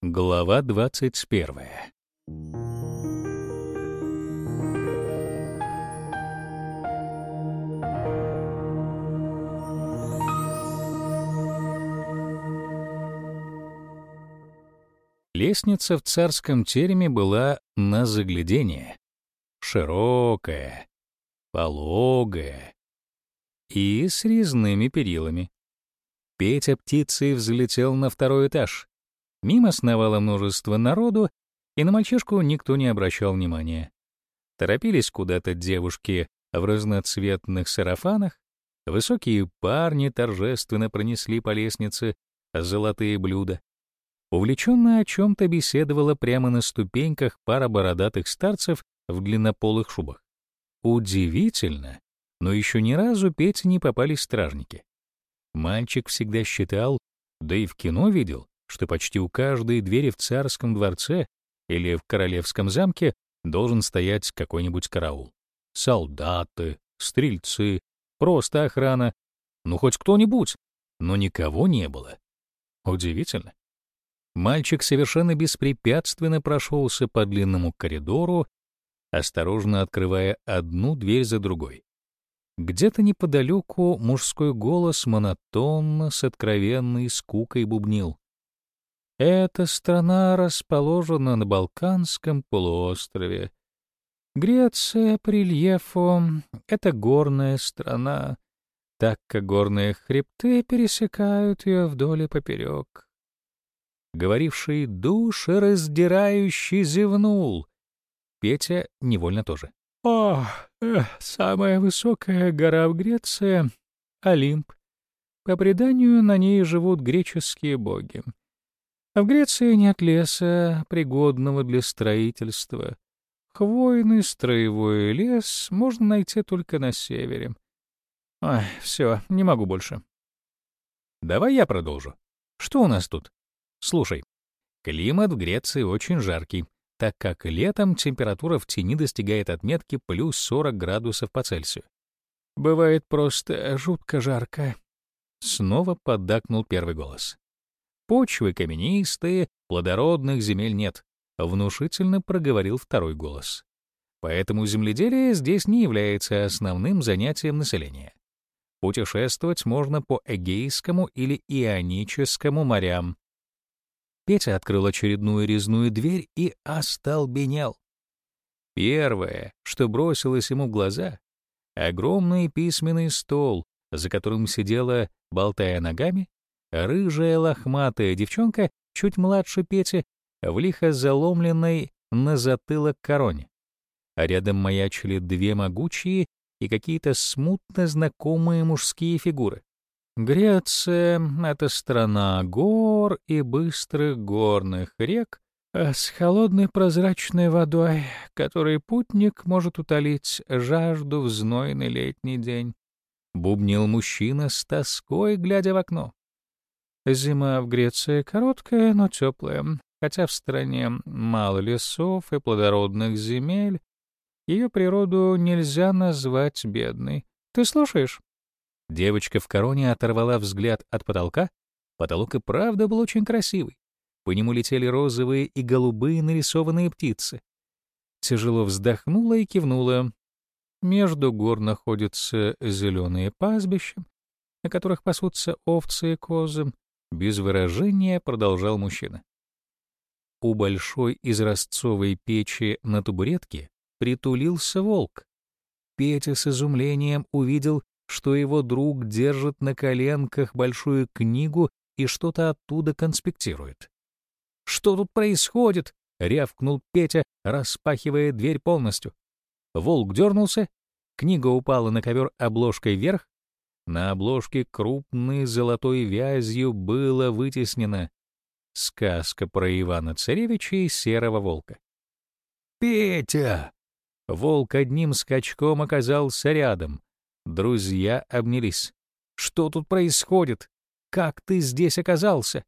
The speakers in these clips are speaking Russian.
Глава 21. Лестница в царском тереме была на заглядение. Широкая, пологая и с резными перилами. Петя птицей взлетел на второй этаж. Мимо сновало множество народу, и на мальчишку никто не обращал внимания. Торопились куда-то девушки в разноцветных сарафанах, высокие парни торжественно пронесли по лестнице золотые блюда. Увлеченно о чем-то беседовала прямо на ступеньках пара бородатых старцев в длиннополых шубах. Удивительно, но еще ни разу Пете не попались стражники. Мальчик всегда считал, да и в кино видел, что почти у каждой двери в царском дворце или в королевском замке должен стоять какой-нибудь караул. Солдаты, стрельцы, просто охрана, ну хоть кто-нибудь, но никого не было. Удивительно. Мальчик совершенно беспрепятственно прошелся по длинному коридору, осторожно открывая одну дверь за другой. Где-то неподалеку мужской голос монотонно, с откровенной скукой бубнил. Эта страна расположена на Балканском полуострове. Греция по рельефу — это горная страна, так как горные хребты пересекают ее вдоль и поперек. Говоривший душераздирающий зевнул. Петя невольно тоже. О, э, самая высокая гора в Греции — Олимп. По преданию, на ней живут греческие боги. А в Греции нет леса, пригодного для строительства. Хвойный строевой лес можно найти только на севере. Ой, все, не могу больше. Давай я продолжу. Что у нас тут? Слушай, климат в Греции очень жаркий, так как летом температура в тени достигает отметки плюс 40 градусов по Цельсию. Бывает просто жутко жарко. Снова поддакнул первый голос. Почвы каменистые, плодородных земель нет, внушительно проговорил второй голос. Поэтому земледелие здесь не является основным занятием населения. Путешествовать можно по Эгейскому или Ионическому морям. Петя открыл очередную резную дверь и остолбенел. Первое, что бросилось ему в глаза — огромный письменный стол, за которым сидела, болтая ногами, Рыжая лохматая девчонка, чуть младше Пети, в лихо заломленной на затылок короне. А рядом маячили две могучие и какие-то смутно знакомые мужские фигуры. Греция — это страна гор и быстрых горных рек, а с холодной прозрачной водой, которой путник может утолить жажду в знойный летний день. Бубнил мужчина с тоской, глядя в окно. Зима в Греции короткая, но теплая, хотя в стране мало лесов и плодородных земель, ее природу нельзя назвать бедной. Ты слушаешь? Девочка в короне оторвала взгляд от потолка. Потолок и правда был очень красивый. По нему летели розовые и голубые нарисованные птицы. Тяжело вздохнула и кивнула. Между гор находятся зеленые пастбища, на которых пасутся овцы и козы, без выражения продолжал мужчина. У большой изразцовой печи на табуретке притулился волк. Петя с изумлением увидел, что его друг держит на коленках большую книгу и что-то оттуда конспектирует. «Что тут происходит?» — рявкнул Петя, распахивая дверь полностью. Волк дернулся, книга упала на ковер обложкой вверх, на обложке крупной золотой вязью было вытеснено сказка про Ивана-Царевича и Серого Волка. «Петя!» Волк одним скачком оказался рядом. Друзья обнялись. «Что тут происходит? Как ты здесь оказался?»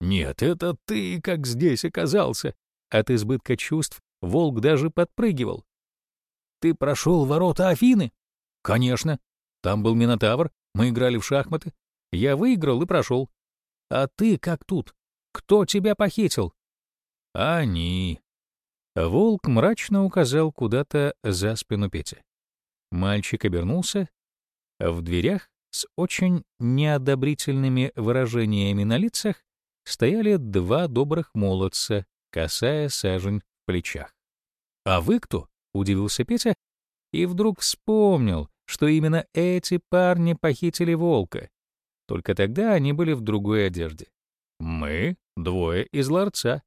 «Нет, это ты как здесь оказался!» От избытка чувств волк даже подпрыгивал. «Ты прошел ворота Афины?» «Конечно. Там был Минотавр, мы играли в шахматы. Я выиграл и прошел. А ты как тут? Кто тебя похитил? Они. Волк мрачно указал куда-то за спину Пети. Мальчик обернулся. В дверях с очень неодобрительными выражениями на лицах стояли два добрых молодца, касая сажень в плечах. «А вы кто?» — удивился Петя и вдруг вспомнил, что именно эти парни похитили волка. Только тогда они были в другой одежде. «Мы — двое из ларца».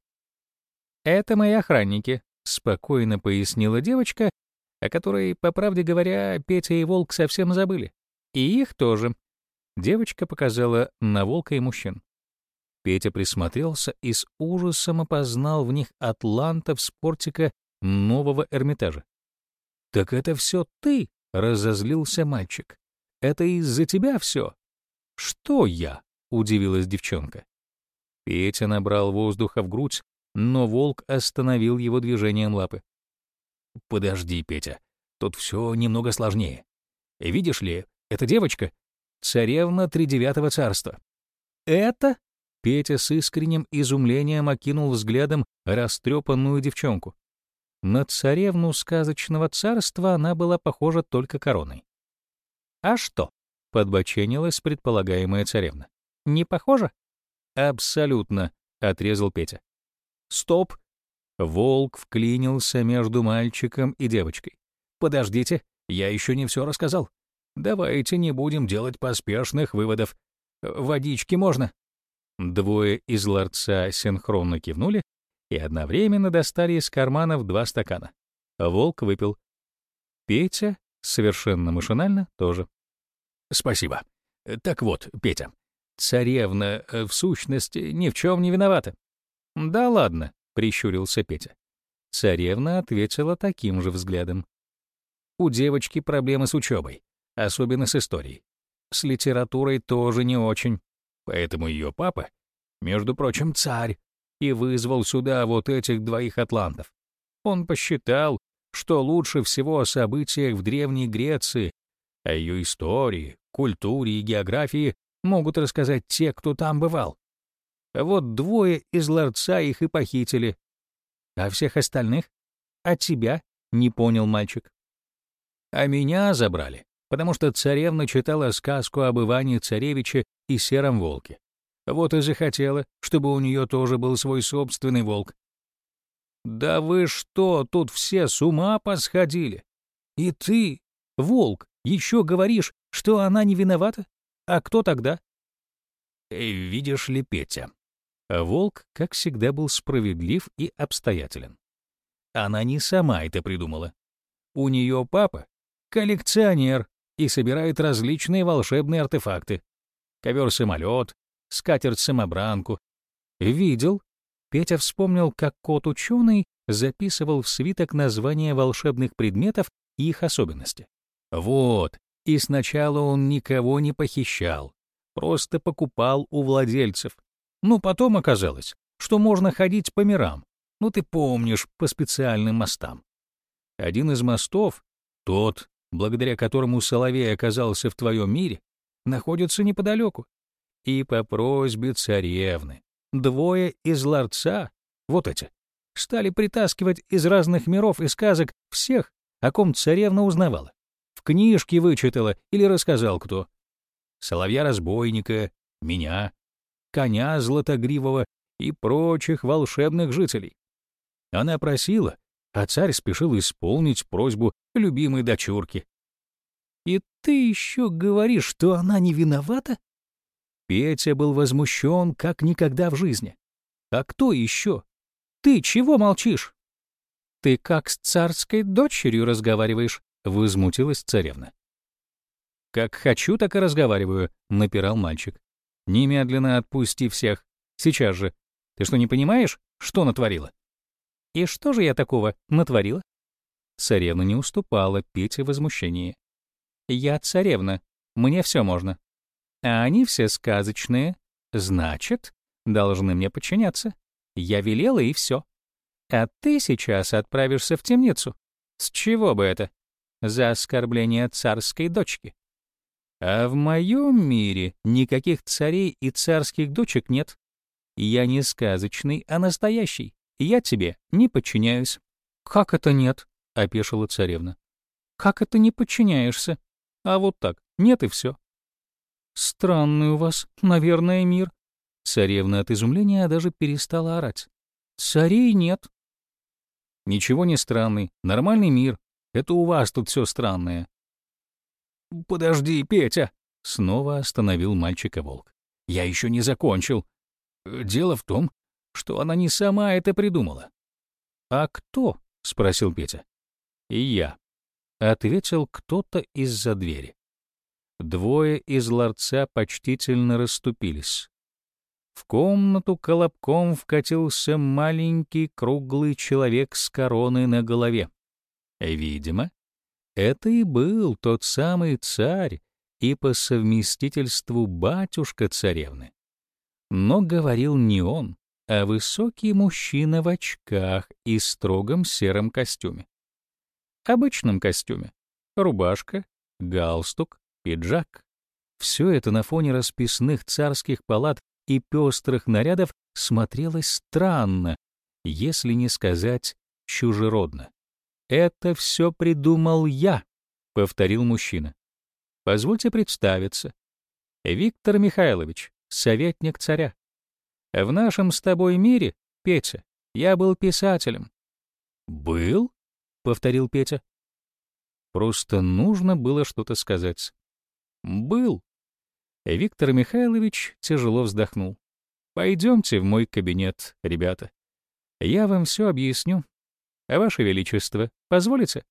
«Это мои охранники», — спокойно пояснила девочка, о которой, по правде говоря, Петя и Волк совсем забыли. И их тоже. Девочка показала на волка и мужчин. Петя присмотрелся и с ужасом опознал в них атлантов с портика нового Эрмитажа. «Так это все ты!» — разозлился мальчик. «Это из-за тебя все!» «Что я?» — удивилась девчонка. Петя набрал воздуха в грудь, но волк остановил его движением лапы. «Подожди, Петя, тут все немного сложнее. Видишь ли, эта девочка — царевна Тридевятого царства». «Это?» — Петя с искренним изумлением окинул взглядом растрепанную девчонку. На царевну сказочного царства она была похожа только короной. «А что?» — подбоченилась предполагаемая царевна. «Не похожа?» «Абсолютно», — отрезал Петя. «Стоп!» Волк вклинился между мальчиком и девочкой. «Подождите, я еще не все рассказал. Давайте не будем делать поспешных выводов. Водички можно?» Двое из ларца синхронно кивнули и одновременно достали из карманов два стакана. Волк выпил. Петя, совершенно машинально, тоже. «Спасибо. Так вот, Петя, царевна, э, в сущности, ни в чем не виновата». «Да ладно», — прищурился Петя. Царевна ответила таким же взглядом. У девочки проблемы с учебой, особенно с историей. С литературой тоже не очень. Поэтому ее папа, между прочим, царь, и вызвал сюда вот этих двоих атлантов. Он посчитал, что лучше всего о событиях в Древней Греции, о ее истории, культуре и географии могут рассказать те, кто там бывал. Вот двое из ларца их и похитили. А всех остальных? А тебя? Не понял мальчик. А меня забрали, потому что царевна читала сказку об Иване Царевиче и Сером Волке. Вот и захотела, чтобы у нее тоже был свой собственный волк. Да вы что, тут все с ума посходили? И ты, волк, еще говоришь, что она не виновата? А кто тогда? Эй, видишь ли, Петя. Волк, как всегда, был справедлив и обстоятелен. Она не сама это придумала. У нее папа — коллекционер и собирает различные волшебные артефакты. Ковер-самолет, скатерть-самобранку. Видел. Петя вспомнил, как кот-ученый записывал в свиток названия волшебных предметов и их особенности. Вот, и сначала он никого не похищал, просто покупал у владельцев. Но потом оказалось, что можно ходить по мирам, ну ты помнишь, по специальным мостам. Один из мостов, тот, благодаря которому Соловей оказался в твоем мире, находится неподалеку и по просьбе царевны. Двое из ларца, вот эти, стали притаскивать из разных миров и сказок всех, о ком царевна узнавала. В книжке вычитала или рассказал кто. Соловья-разбойника, меня, коня златогривого и прочих волшебных жителей. Она просила, а царь спешил исполнить просьбу любимой дочурки. «И ты еще говоришь, что она не виновата?» Петя был возмущен, как никогда в жизни. «А кто еще? Ты чего молчишь?» «Ты как с царской дочерью разговариваешь», — возмутилась царевна. «Как хочу, так и разговариваю», — напирал мальчик. «Немедленно отпусти всех. Сейчас же. Ты что, не понимаешь, что натворила?» «И что же я такого натворила?» Царевна не уступала Пете в возмущении. «Я царевна. Мне все можно а они все сказочные, значит, должны мне подчиняться. Я велела, и все. А ты сейчас отправишься в темницу. С чего бы это? За оскорбление царской дочки. А в моем мире никаких царей и царских дочек нет. Я не сказочный, а настоящий. я тебе не подчиняюсь». «Как это нет?» — опешила царевна. «Как это не подчиняешься? А вот так, нет и все». «Странный у вас, наверное, мир». Царевна от изумления даже перестала орать. «Царей нет». «Ничего не странный, нормальный мир. Это у вас тут все странное». «Подожди, Петя!» — снова остановил мальчика волк. «Я еще не закончил. Дело в том, что она не сама это придумала». «А кто?» — спросил Петя. «И я», — ответил кто-то из-за двери. Двое из ларца почтительно расступились. В комнату колобком вкатился маленький круглый человек с короной на голове. Видимо, это и был тот самый царь и по совместительству батюшка царевны. Но говорил не он, а высокий мужчина в очках и строгом сером костюме. Обычном костюме. Рубашка, галстук, пиджак. Все это на фоне расписных царских палат и пестрых нарядов смотрелось странно, если не сказать чужеродно. «Это все придумал я», — повторил мужчина. «Позвольте представиться. Виктор Михайлович, советник царя. В нашем с тобой мире, Петя, я был писателем». «Был?» — повторил Петя. Просто нужно было что-то сказать. «Был». Виктор Михайлович тяжело вздохнул. «Пойдемте в мой кабинет, ребята. Я вам все объясню. Ваше Величество, позволите?»